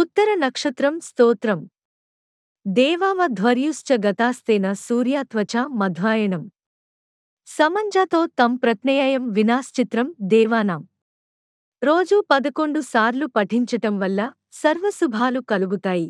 ఉత్తర నక్షత్రం స్తోత్రం. దేవామధ్వర్యుశ్చ గతాస్తేన సూర్యాత్వచ మధ్వాయణం సమంజతో తం ప్రత్నయయం వినాశ్చిత్రం దేవానాం. రోజూ పదకొండు సార్లు పఠించటం వల్ల సర్వశుభాలు కలుగుతాయి.